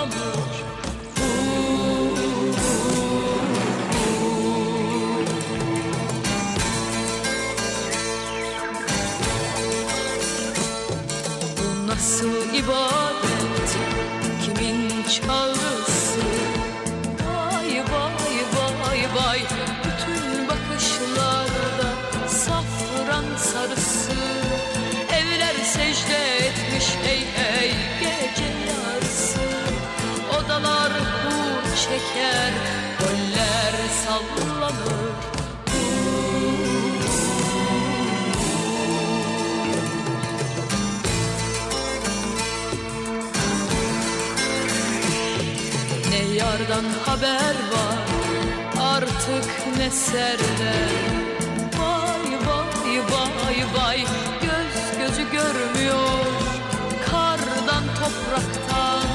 sallanır Ne yardan haber var artık ne serler Vay vay vay vay göz gözü görmüyor. Kardan topraktan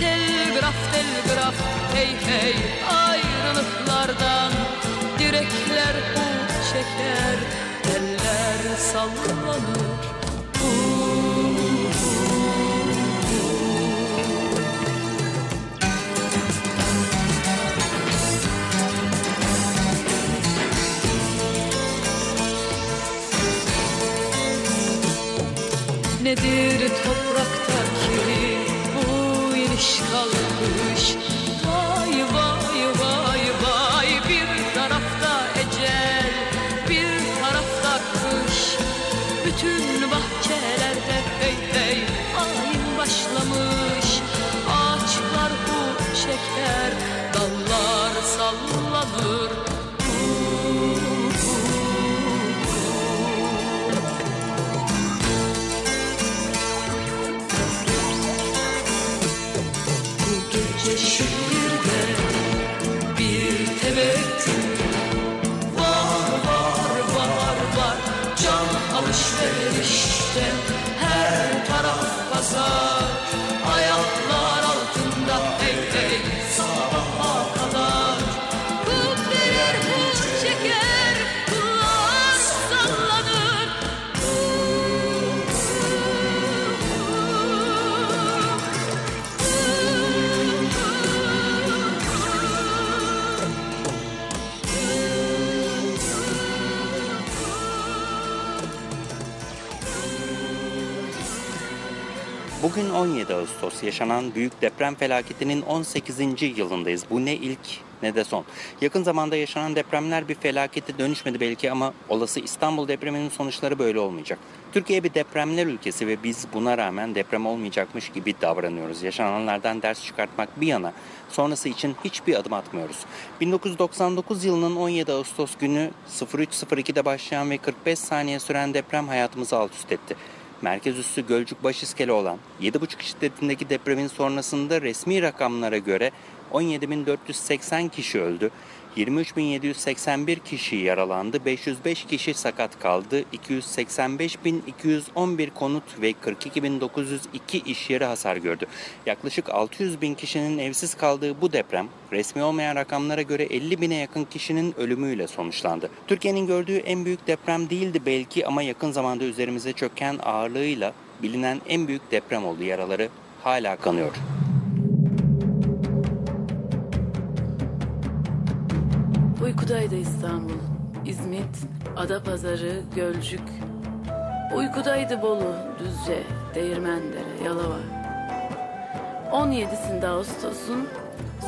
telgraf telgraf hey hey ayrılıklardan hut çeker eller sallanır. Nedir topraktaki Bugün 17 Ağustos yaşanan büyük deprem felaketinin 18. yılındayız. Bu ne ilk ne de son. Yakın zamanda yaşanan depremler bir felakete dönüşmedi belki ama olası İstanbul depreminin sonuçları böyle olmayacak. Türkiye bir depremler ülkesi ve biz buna rağmen deprem olmayacakmış gibi davranıyoruz. Yaşananlardan ders çıkartmak bir yana sonrası için hiçbir adım atmıyoruz. 1999 yılının 17 Ağustos günü 03.02'de başlayan ve 45 saniye süren deprem hayatımızı alt üst etti. Merkez üssü Gölcük Başiskele olan 7,5 şiddetindeki depremin sonrasında resmi rakamlara göre 17.480 kişi öldü. 23.781 kişi yaralandı, 505 kişi sakat kaldı, 285.211 konut ve 42.902 iş yeri hasar gördü. Yaklaşık 600 bin kişinin evsiz kaldığı bu deprem, resmi olmayan rakamlara göre 50 bine yakın kişinin ölümüyle sonuçlandı. Türkiye'nin gördüğü en büyük deprem değildi belki ama yakın zamanda üzerimize çöken ağırlığıyla bilinen en büyük deprem oldu. Yaraları hala kanıyor. Uykudaydı İstanbul, İzmit, Adapazarı, Gölcük. Uykudaydı Bolu, Düzce, Değirmendere, Yalova. 17'sinde Ağustos'un,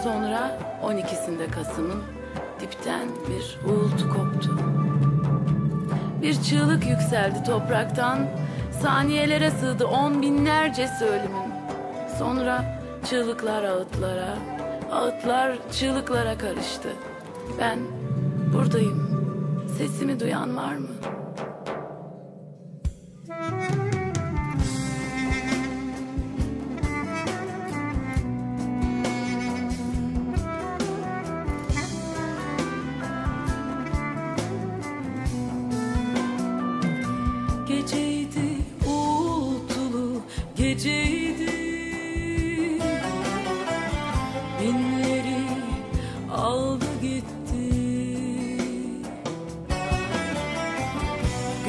sonra 12'sinde Kasım'ın dipten bir uğultu koptu. Bir çığlık yükseldi topraktan, saniyelere sığdı on binlercesi ölümün. Sonra çığlıklar ağıtlara, ağıtlar çığlıklara karıştı. Ben buradayım. Sesimi duyan var mı?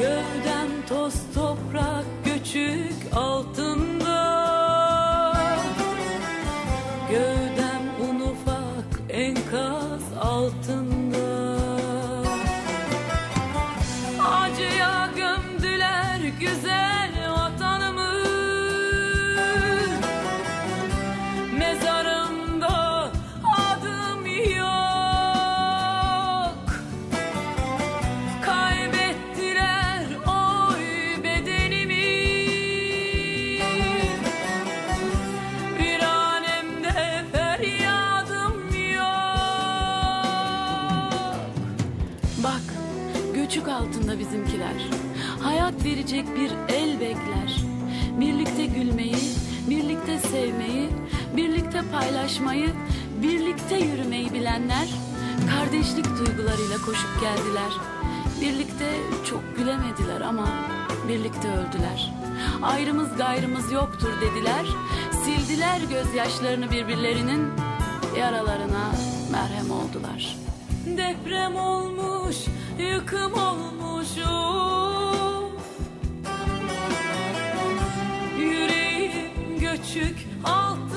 Gövdem toz toprak Bak göçük altında bizimkiler. Hayat verecek bir el bekler. Birlikte gülmeyi, birlikte sevmeyi Birlikte paylaşmayı, birlikte yürümeyi bilenler Kardeşlik duygularıyla koşup geldiler. Birlikte çok gülemediler ama birlikte öldüler. Ayrımız gayrımız yoktur dediler. Sildiler gözyaşlarını birbirlerinin Yaralarına merhem oldular. Deprem olmuş, yıkım olmuş of. Yüreğim göçük altında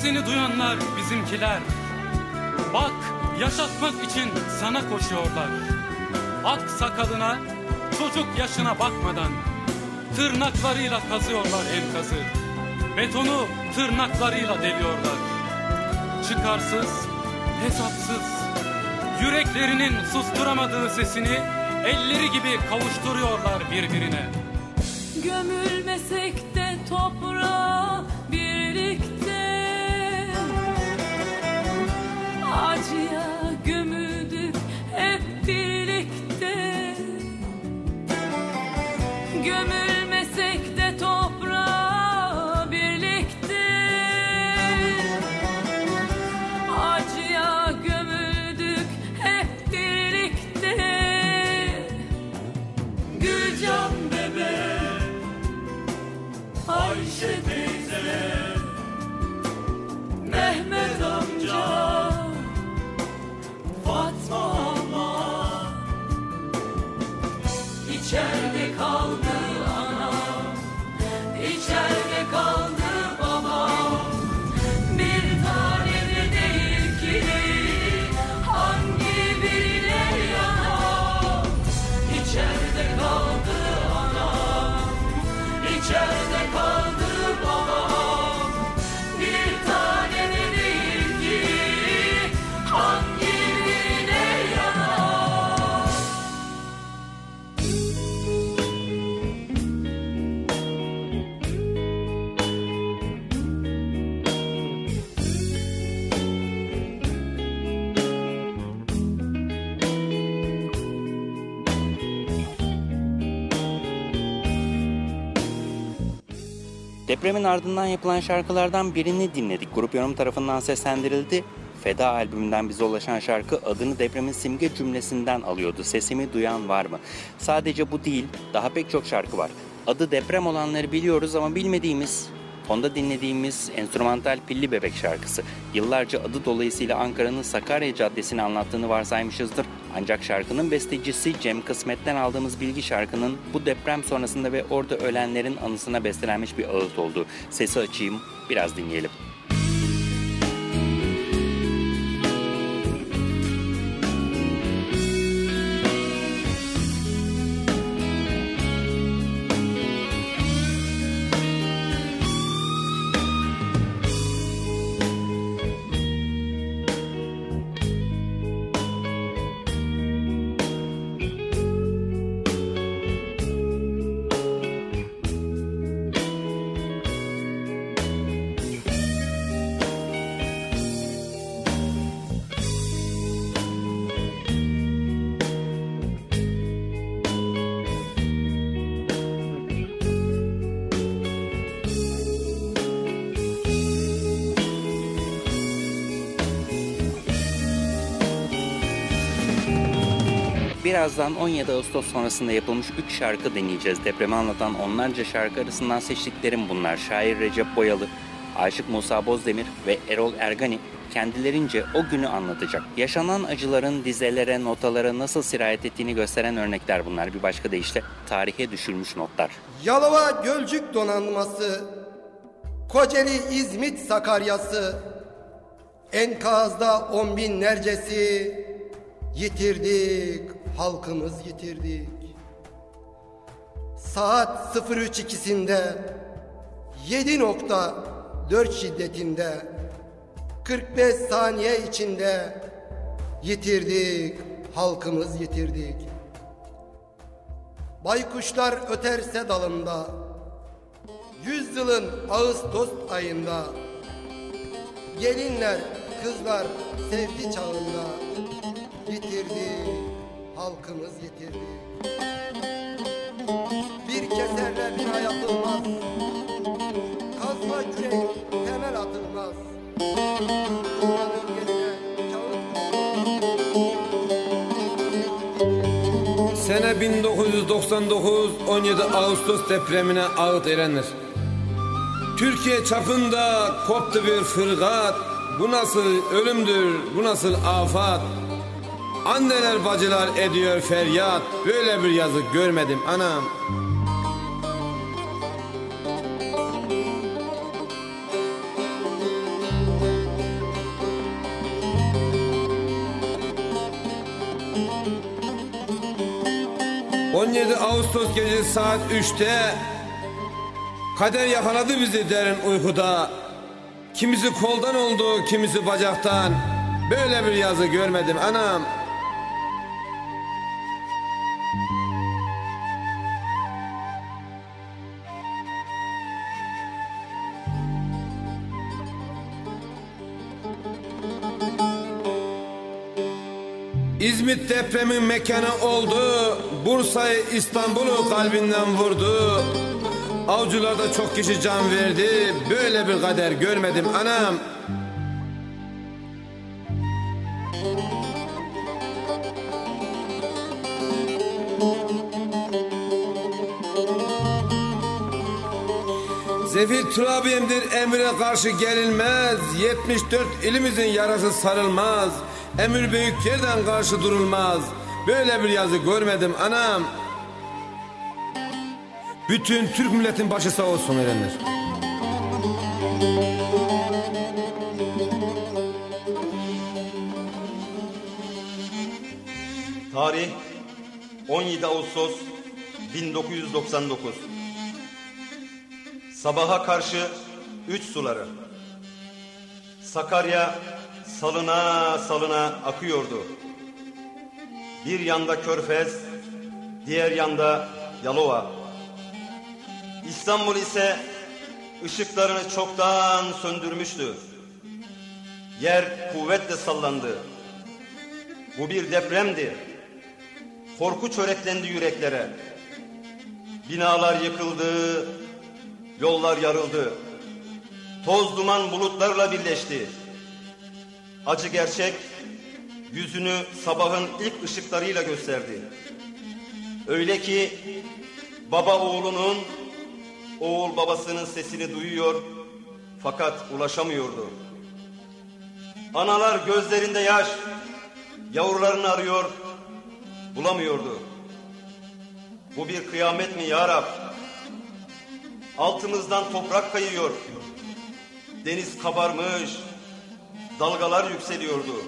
Sesini duyanlar bizimkiler. Bak yaşatmak için sana koşuyorlar. Ak sakalına, çocuk yaşına bakmadan tırnaklarıyla kazıyorlar enkazı. Betonu tırnaklarıyla deliyorlar. Çıkarsız, hesapsız, yüreklerinin susturamadığı sesini elleri gibi kavuşturuyorlar birbirine. Gömülmesek de toprağa birlikte acıya gömüldük hep birlikte. Gömülmesek de toprağa birlikte. Acıya gömüldük hep birlikte. Gülcan bebe Ayşe teyze Mehmet amca. Church. Depremin ardından yapılan şarkılardan birini dinledik. Grup yorum tarafından seslendirildi. Feda albümünden bize ulaşan şarkı adını depremin simge cümlesinden alıyordu. Sesimi duyan var mı? Sadece bu değil, daha pek çok şarkı var. Adı deprem olanları biliyoruz ama bilmediğimiz, fonda dinlediğimiz enstrümantal Pilli Bebek şarkısı. Yıllarca adı dolayısıyla Ankara'nın Sakarya Caddesi'ni anlattığını varsaymışızdır. Ancak şarkının bestecisi Cem Kısmet'ten aldığımız bilgi şarkının bu deprem sonrasında ve orada ölenlerin anısına bestelenmiş bir ağıt olduğu. Sesi açayım, biraz dinleyelim. Birazdan 17 Ağustos sonrasında yapılmış 3 şarkı deneyeceğiz. Depremi anlatan onlarca şarkı arasından seçtiklerim bunlar. Şair Recep Boyalı, Aşık Musa Bozdemir ve Erol Ergani kendilerince o günü anlatacak. Yaşanan acıların dizelere, notalara nasıl sirayet ettiğini gösteren örnekler bunlar. Bir başka deyişle tarihe düşülmüş notlar. Yalova Gölcük donanması, Kocaeli İzmit Sakaryası, enkazda on binlercesi yitirdik, halkımız yitirdik. Saat 03.2'sinde 7.4 şiddetinde 45 saniye içinde yitirdik, halkımız yitirdik. Baykuşlar öterse dalında Yüzyılın Ağustos ayında Gelinler, kızlar sevgi çağında Yitirdik, halkımız yitirdi Bir keserle bina yapılmaz Kazma kürek temel atılmaz Sene 1999 17 Ağustos depremine ağıt erenler. Türkiye çapında koptu bir fırgat. Bu nasıl ölümdür, bu nasıl afat. Anneler bacılar ediyor feryat. Böyle bir yazık görmedim anam. ...17 Ağustos gecesi saat 3'te... ...kader yakaladı bizi derin uykuda... ...kimisi koldan oldu, kimisi bacaktan... ...böyle bir yazı görmedim anam... İzmit depremin mekanı oldu. Bursa'yı İstanbul'u kalbinden vurdu. Avcılarda çok kişi can verdi. Böyle bir kader görmedim anam. Z Sefil Turabi'mdir emre karşı gelinmez. 74 ilimizin yarası sarılmaz. Emir büyük yerden karşı durulmaz. Böyle bir yazı görmedim anam. Bütün Türk milletin başı sağ olsun erenler. Tarih 17 Ağustos 1999 Sabaha karşı üç suları Sakarya salına salına akıyordu. Bir yanda Körfez, diğer yanda Yalova. İstanbul ise ışıklarını çoktan söndürmüştü. Yer kuvvetle sallandı. Bu bir depremdi. Korku çöreklendi yüreklere. Binalar yıkıldı, yollar yarıldı. Toz duman bulutlarla birleşti. Acı gerçek yüzünü sabahın ilk ışıklarıyla gösterdi. Öyle ki baba oğlunun, oğul babasının sesini duyuyor fakat ulaşamıyordu. Analar gözlerinde yaş, yavrularını arıyor, bulamıyordu. Bu bir kıyamet mi ya Rab? Altımızdan toprak kayıyor. Deniz kabarmış, dalgalar yükseliyordu.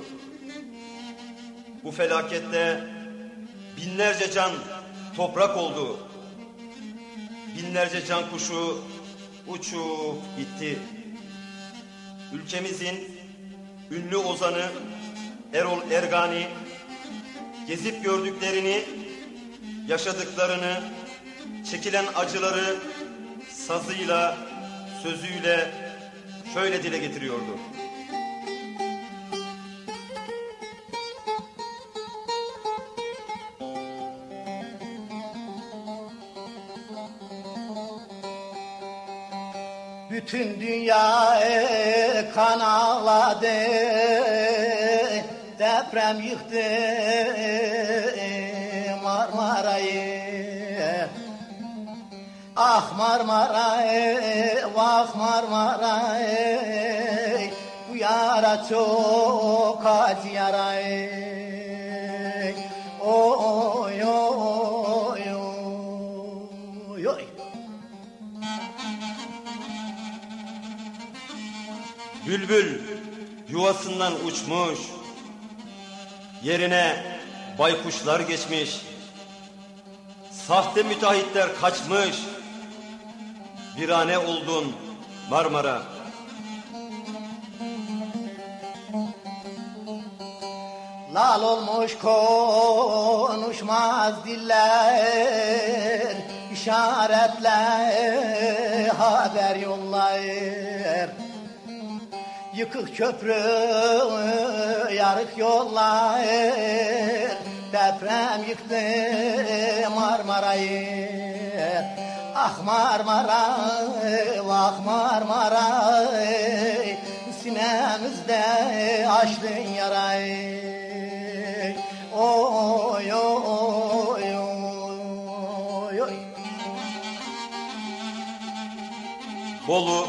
Bu felakette binlerce can toprak oldu. Binlerce can kuşu uçup gitti. Ülkemizin ünlü ozanı Erol Ergani gezip gördüklerini, yaşadıklarını, çekilen acıları sazıyla, sözüyle şöyle dile getiriyordu. Bütün dünya kan ağladı Deprem yıktı Marmara'yı. Ah Marmara'yı Vah Marmara'yı Bu yara çok acı yarayı Bülbül yuvasından uçmuş, yerine baykuşlar geçmiş, sahte müteahhitler kaçmış, virane oldun Marmara. Lal olmuş konuşmaz diller işaretle haber yollar Yıkık köprü yarık yollar. Deprem yıktı Marmara'yı. Ah Marmara, vah Marmara. Sinemizde açtın yarayı. Oy oy oy oy. Bolu,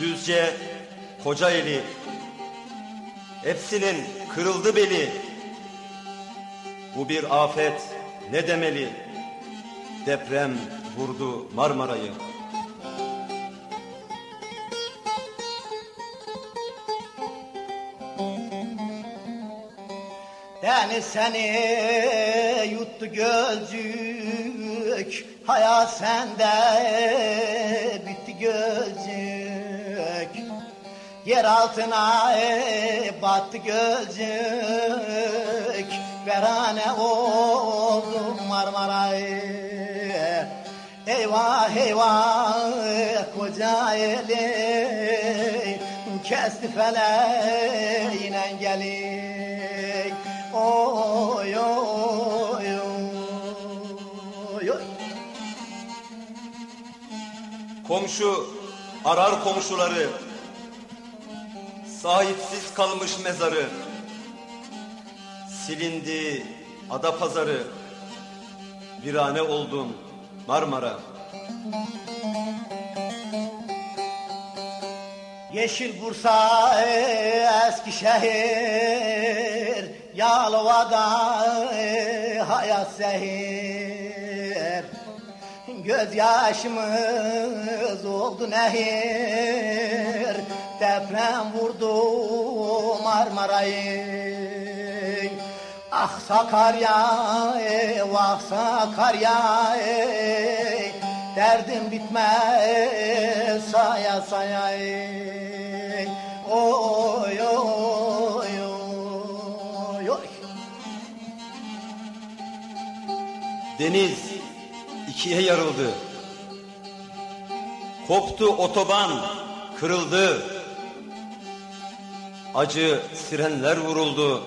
Düzce, Kocaeli hepsinin kırıldı beli. Bu bir afet ne demeli? Deprem vurdu Marmara'yı. Deniz seni yuttu gözcük Hayat sende bitti gözcük Yer altına battı gözcük Verane oldu Marmara'yı Eyvah eyvah koca eli Kesti feleğine gelin Oy oy oy oy. Komşu arar komşuları. Sahipsiz kalmış mezarı. Silindi ada pazarı. Virane oldun Marmara. Yeşil Bursa Eskişehir Yalova'da hayat zehir Gözyaşımız oldu nehir Deprem vurdu Marmara'yı. Ah Sakarya, vah Sakarya Derdim bitmez saya saya Oy oy oy oy. Deniz ikiye yarıldı. Koptu otoban, kırıldı. Acı sirenler vuruldu.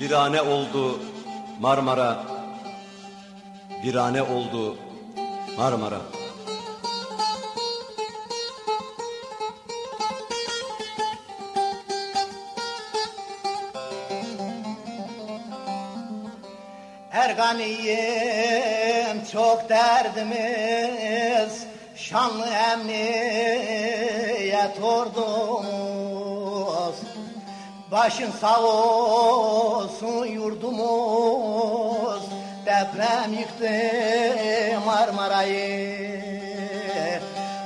Virane oldu Marmara. Virane oldu Marmara. Erganiyim çok derdimiz Şanlı emniyet ordumuz. Başın sağ olsun yurdumuz Deprem yıktı Marmara'yı.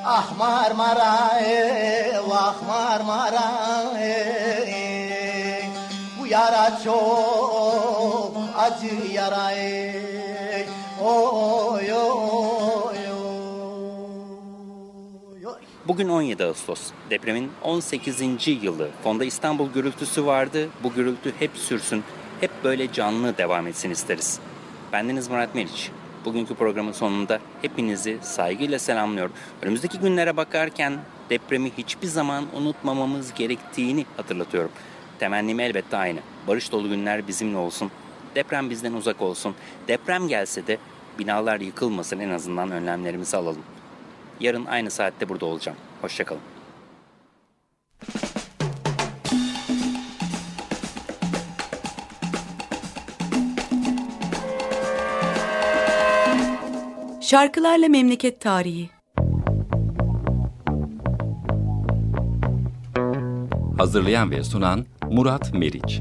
Ah Marmara'yı, vah Marmara'yı. Bu yara çok acı yara Oy oy Bugün 17 Ağustos. Depremin 18. yılı. Fonda İstanbul gürültüsü vardı. Bu gürültü hep sürsün. Hep böyle canlı devam etsin isteriz. Bendeniz Murat Meriç. Bugünkü programın sonunda hepinizi saygıyla selamlıyorum. Önümüzdeki günlere bakarken depremi hiçbir zaman unutmamamız gerektiğini hatırlatıyorum. Temennim elbette aynı. Barış dolu günler bizimle olsun. Deprem bizden uzak olsun. Deprem gelse de binalar yıkılmasın en azından önlemlerimizi alalım. Yarın aynı saatte burada olacağım. Hoşçakalın. Şarkılarla Memleket Tarihi Hazırlayan ve sunan Murat Meriç.